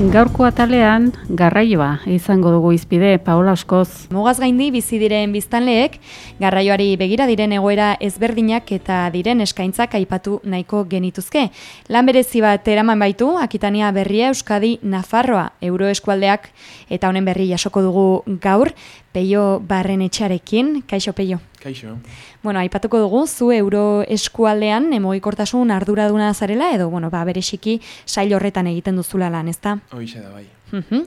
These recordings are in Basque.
Gaurko atalean garraioa izango dugu izpide Paola Oskoz. Mugaz gaindi bizi diren biztanleek garraioari begira diren egoera ezberdinak eta diren eskaintzak aipatu nahiko genituzke. Lan berezi bat eraman baitu Akitania Berria Euskadi Nafarroa Euroeskualdeak eta honen berri jasoko dugu gaur Peio Barren etxarekin. Kaixo Peio. Kaixo. Bueno, aipatuko dugu, zu euro eskualdean emogikortasun arduraduna zarela, edo, bueno, ba, berexiki sail horretan egiten duzula lan, ezta? Hoixe da, bai. Mhm.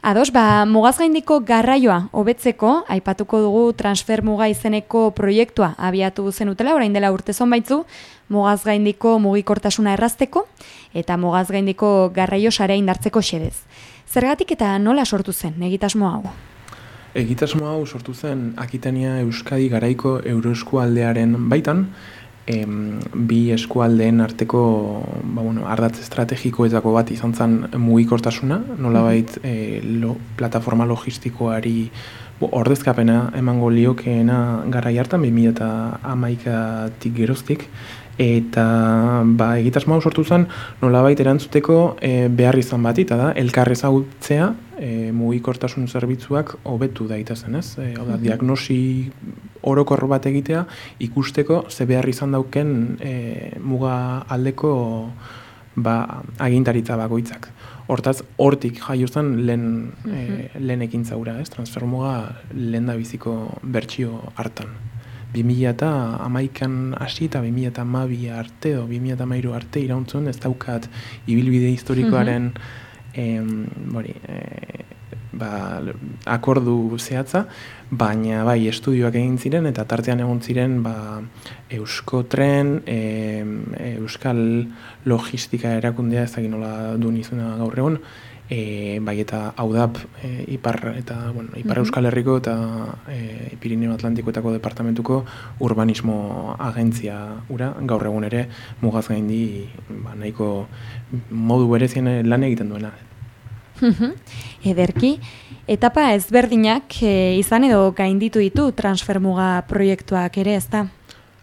Ados, ba, mugaz gaindiko garraioa hobetzeko, aipatuko dugu transfer muga izeneko proiektua abiatu zenutela, orain dela urte zonbaitzu, mugaz gaindiko mugikortasuna errazteko, eta mugaz gaindiko garraio sarea indartzeko xedez. Zergatik eta nola sortu zen, egitasmo hau? Egitasmo hau sortu zen Akitania Euskadi garaiko euroeskualdearen baitan, em, bi eskualdeen arteko ba, bueno, ardatz estrategikoetako bat izan zen mugikortasuna, nolabait e, lo, plataforma logistikoari bo, ordezkapena emango liokeena garai hartan, 2011tik geroztik, eta ba, egitasmo hau sortu zen nolabait erantzuteko e, behar izan bat, eta da, elkar ezagutzea e, mugikortasun zerbitzuak hobetu daitezen, ez? E, hau da, diagnosi orokor bat egitea ikusteko ze behar izan dauken e, muga aldeko ba, agintaritza bakoitzak. Hortaz, hortik jaio zen lehen, e, lehen ekintza ura, ez? Transfermuga lehen da biziko bertsio hartan. 2000 eta amaikan hasi eta 2000 eta mabi arte edo 2000 eta mairu arte irauntzun ez daukat ibilbide historikoaren em, bori, e, ba, akordu zehatza, baina bai estudioak egin ziren eta tartean egon ziren ba, Eusko Tren, e, Euskal Logistika erakundea ezagin nola du nizuna gaur egon, e, bai eta audap e, ipar eta bueno, ipar euskal herriko eta e, Pirineo Atlantikoetako departamentuko urbanismo agentzia ura gaur egun ere mugaz gaindi ba, nahiko modu berezien lan egiten duena. Ederki, etapa ezberdinak e, izan edo gainditu ditu transfermuga proiektuak ere, ezta?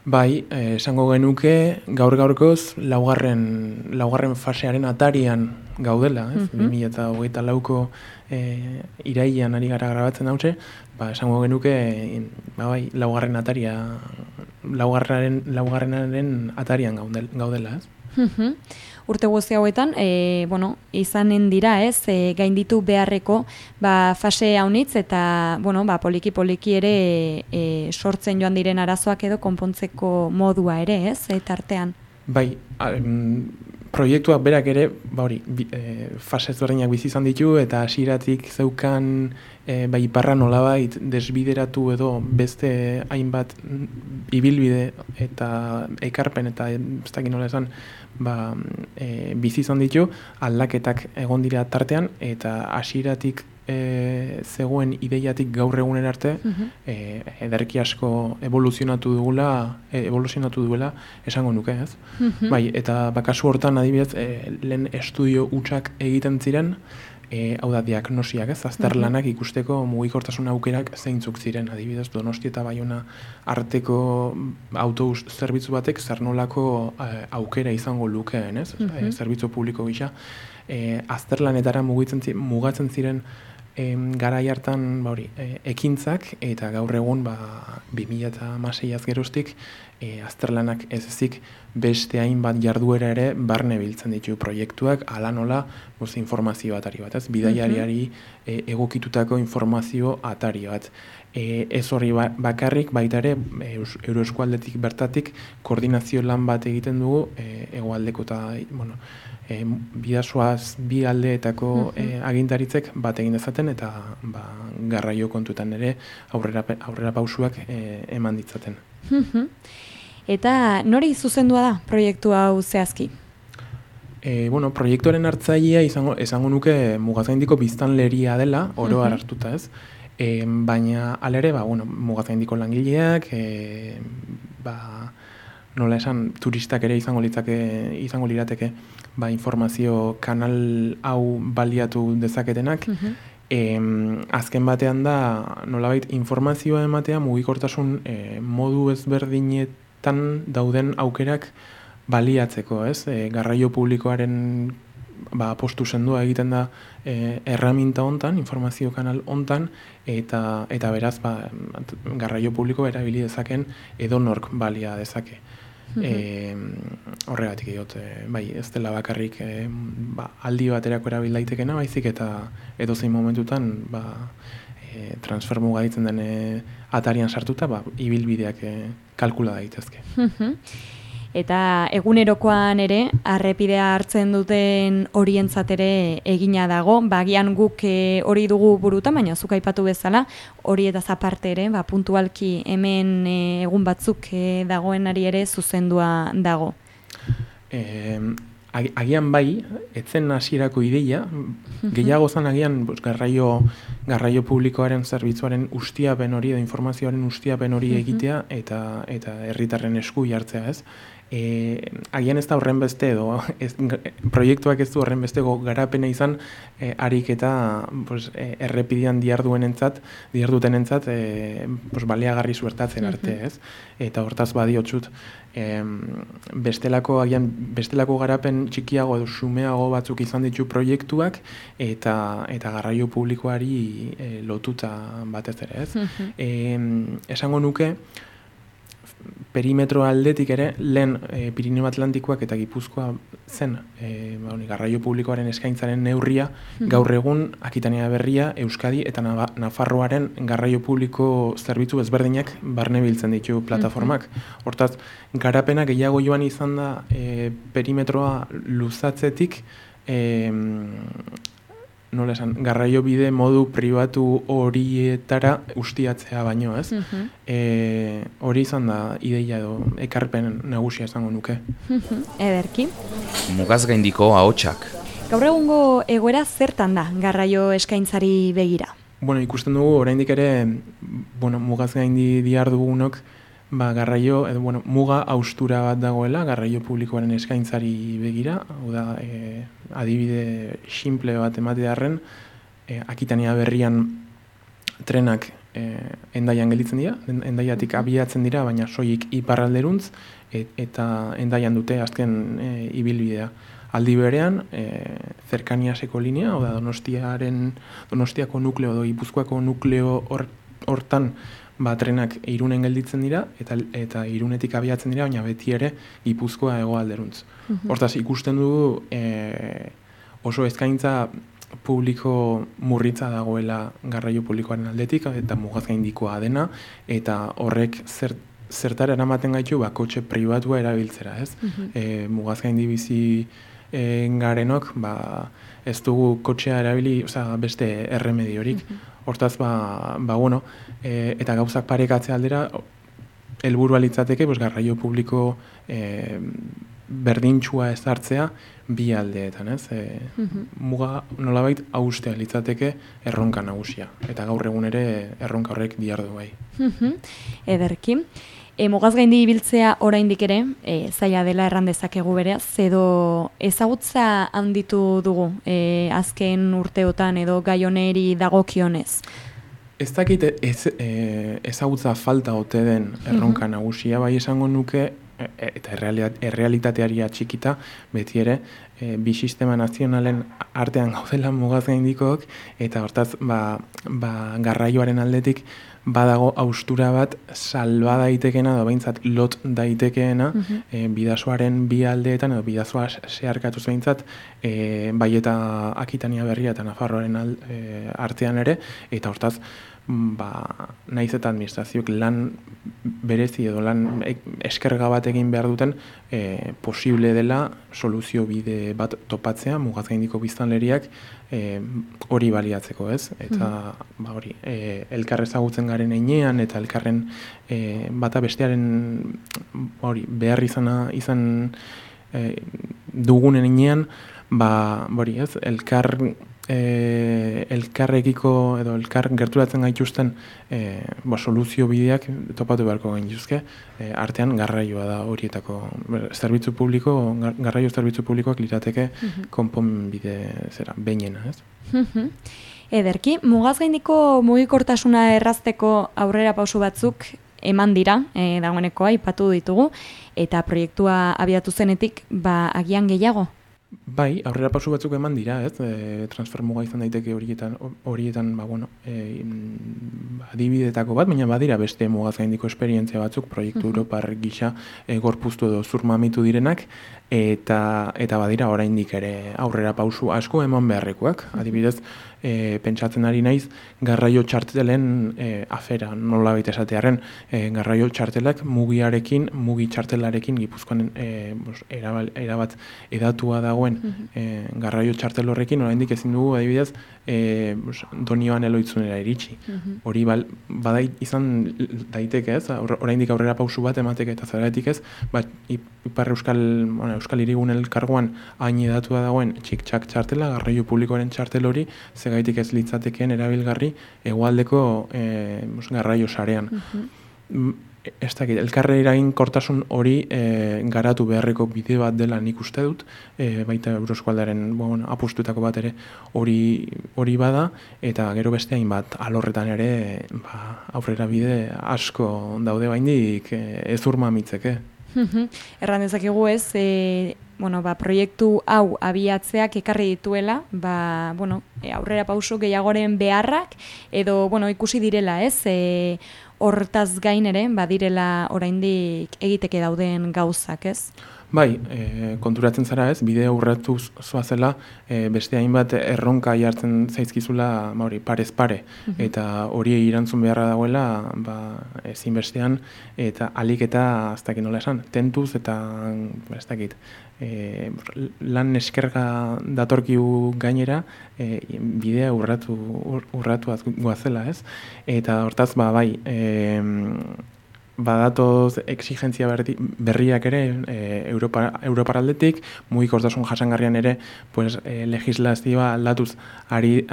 Bai, eh, esango genuke gaur gaurkoz laugarren, laugarren fasearen atarian gaudela, ez? Mm -hmm. eta hogeita lauko e, iraian ari gara grabatzen hautze, ba, esango genuke ba, bai, laugarren ataria, laugarren, laugarrenaren atarian gaudela, ez? Urte guzti hauetan, e, bueno, izanen dira, ez, e, gainditu beharreko ba, fase haunitz eta, bueno, ba, poliki poliki ere e, sortzen joan diren arazoak edo konpontzeko modua ere, ez, eta artean. Bai, proiektuak berak ere, ba hori, e, fase ezberdinak bizi izan ditu eta hasieratik zeukan e, bai iparra nolabait desbideratu edo beste hainbat ibilbide eta ekarpen eta ez dakit nola esan, ba, e, bizi izan ditu aldaketak egon dira tartean eta hasieratik e, zegoen ideiatik gaur egunen arte uh ederki asko evoluzionatu dugula e, evoluzionatu duela esango nuke ez? Bai eta bakasu hortan adibidez e, lehen estudio utxak egiten ziren e, hau da diagnosiak ez? Azterlanak ikusteko mugikortasun aukerak zeintzuk ziren adibidez Donosti eta Baiona arteko autobus zerbitzu batek zer nolako aukera izango lukeen ez? Uh zerbitzu publiko gisa. E, azterlanetara mugitzen mugatzen ziren em, garai hartan ba hori, e, ekintzak eta gaur egun ba 2016az geroztik e, azterlanak ez ezik beste hainbat jarduera ere barne biltzen ditu proiektuak, ala nola boz, informazio atari bat, ez? Bidaiariari e, egokitutako informazio atari bat. E, ez hori ba, bakarrik, baita ere, euroeskualdetik bertatik, koordinazio lan bat egiten dugu, e, egoaldeko eta, bueno, e, bidazoaz bi aldeetako e, agintaritzek bat egin dezaten eta ba, garraio kontutan ere aurrera, aurrera pausuak e, eman ditzaten. eta nori zuzendua da proiektu hau zehazki? E, bueno, proiektuaren hartzailea izango, esango nuke mugazaindiko biztanleria dela, oro uh hartuta ez, e, baina alere, ba, bueno, mugazaindiko langileak, e, ba, nola esan, turistak ere izango litzake, izango lirateke, ba, informazio kanal hau baliatu dezaketenak, mm azken batean da, nolabait, informazioa ematea mugikortasun e, modu ezberdinetan dauden aukerak baliatzeko, ez? E, garraio publikoaren ba, postu sendua egiten da e, erraminta hontan, informazio kanal hontan, eta, eta beraz, ba, garraio publiko erabili dezaken edonork balia dezake e, horregatik diot, e, bai, ez dela bakarrik e, ba, aldi baterako erabil daitekena, baizik eta edozein momentutan ba, e, transfer mugaditzen den atarian sartuta, ba, ibilbideak e, kalkula daitezke eta egunerokoan ere arrepidea hartzen duten horientzat ere egina dago, bagian guk e, hori dugu buruta, baina zuk aipatu bezala, hori eta zaparte ere, ba, puntualki hemen e, egun batzuk e, dagoenari ere zuzendua dago. E, agian bai, etzen hasierako ideia, gehiago zan agian garraio, garraio publikoaren zerbitzuaren ustiapen hori edo informazioaren ustiapen hori egitea eta eta herritarren esku jartzea ez e, agian ez da horren beste edo ez, proiektuak ez du horren bestego garapena izan e, harik eta pues, e, errepidian diarduen entzat, diarduten entzat e, pues, baleagarri zuertatzen arte ez? Eta hortaz badiotxut e, bestelako agian bestelako garapen txikiago edo sumeago batzuk izan ditu proiektuak eta eta garraio publikoari e, lotuta batez ere ez? E, esango nuke perimetro aldetik ere, lehen e, Pirineo Atlantikoak eta Gipuzkoa zen e, ba, garraio publikoaren eskaintzaren neurria, hmm. gaur egun Akitania Berria, Euskadi eta Nafarroaren garraio publiko zerbitzu ezberdinak barne biltzen ditu plataformak. Hmm. Hortaz, garapena gehiago joan izan da e, perimetroa luzatzetik e, nola esan, garraio bide modu pribatu horietara ustiatzea baino, ez? Mm hori izan da ideia edo ekarpen nagusia esango nuke. Ederki. Mugaz gaindiko ahotsak. Gaur egungo egoera zertan da garraio eskaintzari begira? Bueno, ikusten dugu oraindik ere bueno, mugaz gaindi diar dugunok ba, garraio, edo, bueno, muga austura bat dagoela, garraio publikoaren eskaintzari begira, hau da, e, adibide simple bat ematearen, e, akitania berrian trenak e, endaian gelditzen dira, endaiatik abiatzen dira, baina soilik iparralderuntz, et, eta endaian dute azken e, ibilbidea. Aldi berean, e, zerkaniaseko linea, hau da, donostiaren, donostiako nukleo, do, ipuzkoako nukleo hortan, ba, trenak irunen gelditzen dira, eta eta irunetik abiatzen dira, baina beti ere ipuzkoa ego alderuntz. Mhm. Hortaz, ikusten dugu e, oso eskaintza publiko murritza dagoela garraio publikoaren aldetik, eta mugaz gaindikoa dena, eta horrek zer, zertara eramaten gaitu, ba, kotxe pribatua erabiltzera, ez? Mm -hmm. mugaz gaindi bizi e, garenok, ba, ez dugu kotxea erabili, oza, beste erremediorik. Mm Hortaz, ba, ba bueno, e, eta gauzak parekatzea aldera, helburua litzateke, pues, garraio publiko e, berdintxua ezartzea bi aldeetan, ez? E, mhm. Muga nolabait austea litzateke erronka nagusia. Eta gaur egun ere erronka horrek diardu bai. Mhm. Ederki. E, mugaz gaindi ibiltzea oraindik ere, e, zaila dela erran dezakegu bereaz, edo ezagutza handitu dugu e, azken urteotan edo gaioneri dagokionez? Ez dakit ez, e, ezagutza falta ote den erronka mhm. nagusia, bai esango nuke eta errealitateari atxikita, beti ere, e, bi sistema nazionalen artean gaudela mugaz gaindikoak, eta hortaz, ba, ba, garraioaren aldetik, badago austura bat salba daitekena, da behintzat lot daitekeena, mm bidazoaren bi aldeetan, edo bidazoa zeharkatuz behintzat, e, bai eta Akitania berria eta Nafarroaren artean ere, eta hortaz, ba, naiz eta administrazioak lan berezi edo lan eskerga bat egin behar duten e, posible dela soluzio bide bat topatzea mugaz gaindiko biztanleriak e, hori baliatzeko ez eta mm. ba, hori e, elkar ezagutzen garen einean eta elkarren e, bata bestearen hori behar izana izan e, dugunen einean ba, hori ez, elkar e, elkarrekiko edo elkar gerturatzen gaituzten e, bo, soluzio bideak topatu beharko gainuzke, e, artean garraioa da horietako zerbitzu publiko, garraio zerbitzu publikoak lirateke mhm. konpon bide zera, bainena, ez? Mhm. Ederki, mugaz gaindiko mugikortasuna errazteko aurrera pausu batzuk eman dira, e, dagoenekoa, ipatu ditugu, eta proiektua abiatu zenetik, ba, agian gehiago? Bai, aurrera pasu batzuk eman dira, ez? E, transfer muga izan daiteke horietan, horietan ba, bueno, e, adibidetako bat, baina badira beste mugaz gaindiko esperientzia batzuk, proiektu uh -huh. Europar gisa e, gorpuztu edo zurmamitu direnak, eta eta badira oraindik ere aurrera pausu asko eman beharrekoak. Adibidez, e, pentsatzen ari naiz garraio txartelen e, afera nola baita esatearen e, garraio txartelak mugiarekin, mugi txartelarekin gipuzkoan e, erabat edatua dagoen e, garraio txartel horrekin oraindik ezin dugu adibidez e, donioan eloitzunera iritsi. Hori bal, badai izan daiteke ez, oraindik aurrera pausu bat emateke eta zeratik ez, bat ipar euskal, bueno, euskal irigun elkargoan hain edatua dagoen txik txak txartela, garraio publikoaren txartel hori, ze gaitik ez litzateken erabilgarri egualdeko e, garraio sarean. Mm Ez dakit, elkarre iragin kortasun hori e, garatu beharreko bide bat dela nik uste dut, e, baita Euroskualdaren bon, apustutako bat ere hori hori bada, eta gero beste bat alorretan ere ba, aurrera bide asko daude baindik e, ez urma mitzeke. Erran dezakegu ez, e, bueno, ba, proiektu hau abiatzeak ekarri dituela, ba, bueno, e, aurrera pauso gehiagoren beharrak, edo bueno, ikusi direla, ez, e, hortaz gain ere, badirela oraindik egiteke dauden gauzak, ez? Bai, e, konturatzen zara ez, bidea urratu zoazela, e, beste hainbat erronka jartzen zaizkizula hori parez pare, mhm. eta hori irantzun beharra dagoela, ba, ezin bestean, eta alik eta, ez dakit nola esan, tentuz eta, ez dakit, e, lan eskerga datorkiu gainera e, bidea urratu urratu goazela, ez? Eta hortaz ba bai, e, badatoz exigentzia berriak ere e, Europa, Europar aldetik, mugikortasun jasangarrian ere pues, e, legislazioa aldatuz ari,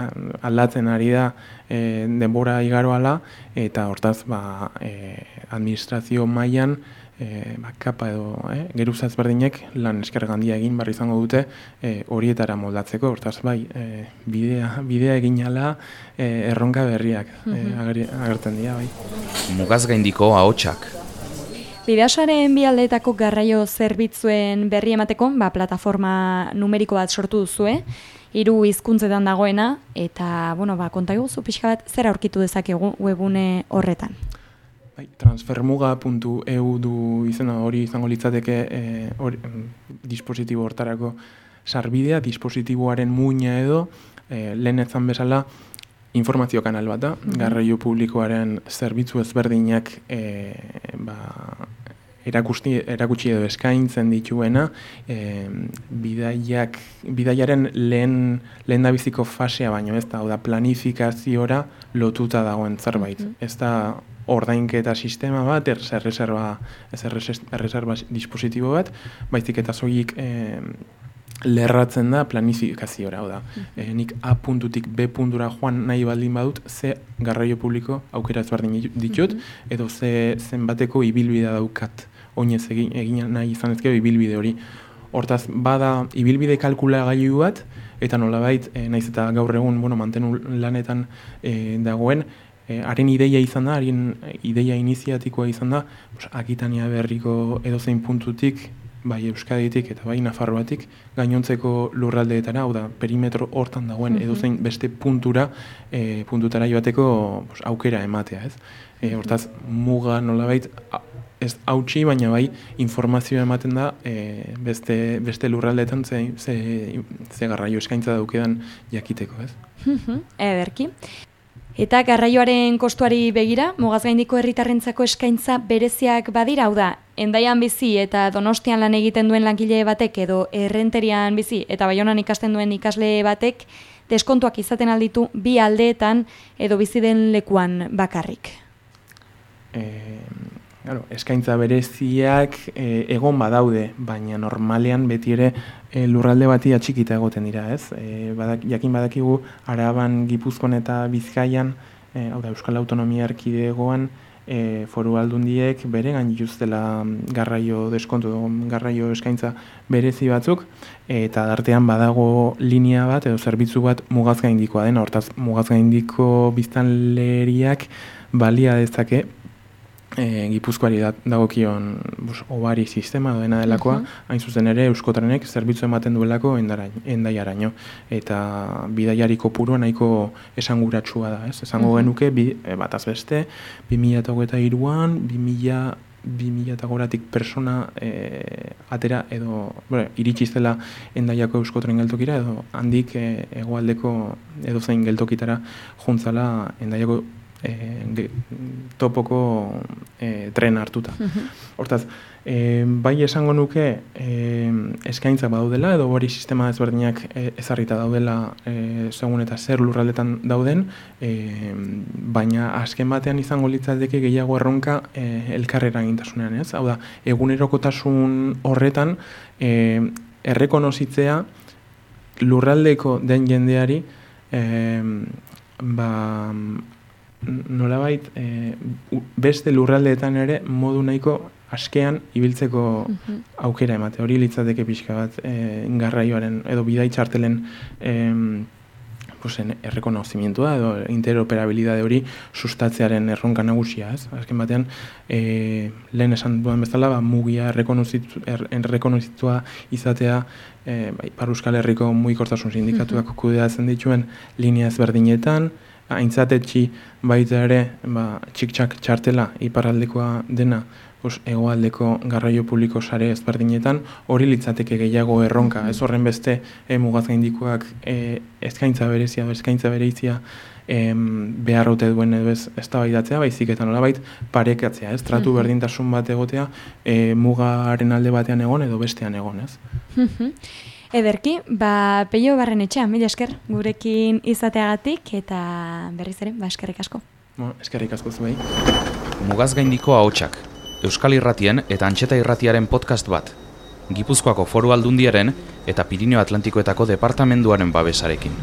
aldatzen ari da e, denbora igaroala, eta hortaz ba, e, administrazio mailan e, ba, kapa edo e, geruzaz berdinek lan esker gandia egin barri izango dute e, horietara moldatzeko, hortaz bai, e, bidea, bidea egin ala e, erronka berriak e, agertzen dira bai. Mugaz gaindiko ahotsak. Bideasaren bialdeetako garraio zerbitzuen berri emateko, ba, plataforma numeriko bat sortu duzue, hiru hizkuntzetan dagoena, eta, bueno, ba, konta eguzu pixka bat, zer aurkitu dezakegu webune horretan? Bai, transfermuga.eu du izena hori izango litzateke e, hori, dispositibo hortarako sarbidea, dispositiboaren muina edo, e, lehen ezan bezala, informazio kanal bat da, mm garraio publikoaren zerbitzu ezberdinak e, ba, erakusti, erakutsi edo eskaintzen dituena, e, bidaiak, bidaiaren lehen, lehen da fasea baino, ez da, da planifikaziora lotuta dagoen zerbait. Mm Ez da ordainketa sistema bat, erreserba, ez erreserba dispositibo bat, baizik eta zoik e, lerratzen da planifikaziora, hau da. E, nik A puntutik B puntura joan nahi baldin badut, ze garraio publiko aukera ezberdin ditut, edo ze zenbateko ibilbidea daukat, oinez egin, egin nahi izan ezkero ibilbide hori. Hortaz, bada ibilbide kalkula gailu bat, eta nolabait, e, naiz eta gaur egun bueno, mantenu lanetan e, dagoen, e, haren ideia izan da, haren ideia iniziatikoa izan da, pues, akitania berriko edozein puntutik, bai Euskaditik eta bai Nafarroatik, gainontzeko lurraldeetara, hau da, perimetro hortan dagoen edozein beste puntura, e, puntutara joateko pues, aukera ematea, ez? E, hortaz, muga nolabait, ez hautsi, baina bai informazioa ematen da e, beste, beste lurraldeetan ze, ze, ze garraio eskaintza daukedan jakiteko, ez? Mhm, ederki. Eta garraioaren kostuari begira, mugaz gaindiko herritarrentzako eskaintza bereziak badira, hau da, endaian bizi eta donostian lan egiten duen langile batek edo errenterian bizi eta baionan ikasten duen ikasle batek, deskontuak izaten alditu bi aldeetan edo bizi den lekuan bakarrik. E, Claro, eskaintza bereziak e, egon badaude, baina normalean beti ere e, lurralde bati atxikita egoten dira, ez? E, badak, jakin badakigu, araban, gipuzkon eta bizkaian, e, hau da, Euskal Autonomia Erkidegoan, e, foru aldundiek bere gain dituztela garraio deskontu, garraio eskaintza berezi batzuk, eta dartean badago linea bat, edo zerbitzu bat mugazgaindikoa den, hortaz mugazgaindiko biztanleriak balia dezake, e, gipuzkoari dagokion bus, obari sistema dena delakoa, uh hain zuzen ere euskotrenek zerbitzu ematen duelako endaiaraino. Eta bidaiari kopurua nahiko esanguratsua da, ez? Esango genuke, bi, e, bat azbeste, 2008an, 2000 2000 eta goratik persona e, atera edo bore, iritsi zela endaiako euskotren geltokira edo handik e, egoaldeko edo zein geltokitara juntzala endaiako e, topoko e, tren hartuta. Hortaz, e, bai esango nuke e, eskaintza badaudela edo hori sistema ezberdinak e, ezarrita daudela e, segun eta zer lurraldetan dauden, e, baina azken batean izango litzateke gehiago erronka e, elkarrera gintasunean, ez? Hau da, egunerokotasun horretan e, errekonozitzea lurraldeko den jendeari e, ba, nolabait e, beste lurraldeetan ere modu nahiko askean ibiltzeko mhm. aukera emate. Hori litzateke pixka bat e, garraioaren edo bidai txartelen e, posen, errekonozimientua edo interoperabilidade hori sustatzearen erronka nagusia. Ez? Azken batean, e, lehen esan duan bezala, ba, mugia errekonozitua izatea e, bai, Paruskal Herriko mugikortasun sindikatuak mm kudeatzen dituen linea ezberdinetan, aintzatetxi baita ere ba, txik-txak txartela iparaldekoa dena pues, egoaldeko garraio publiko sare ezberdinetan hori litzateke gehiago erronka. Ez horren beste e, mugaz gaindikoak e, eskaintza berezia, eskaintza berezia e, beharrote duen ez, ez da baizik eta nolabait parekatzea, ez? Tratu berdintasun bat egotea e, mugaren alde batean egon edo bestean egon, ez? Ederki, ba, peio barren etxea, mila esker, gurekin izateagatik, eta berriz ere, ba, eskerrik asko. Bo, eskerrik asko zuei. Mugaz gaindiko ahotsak, Euskal Irratien eta Antxeta Irratiaren podcast bat, Gipuzkoako foru aldundiaren eta Pirineo Atlantikoetako departamenduaren babesarekin.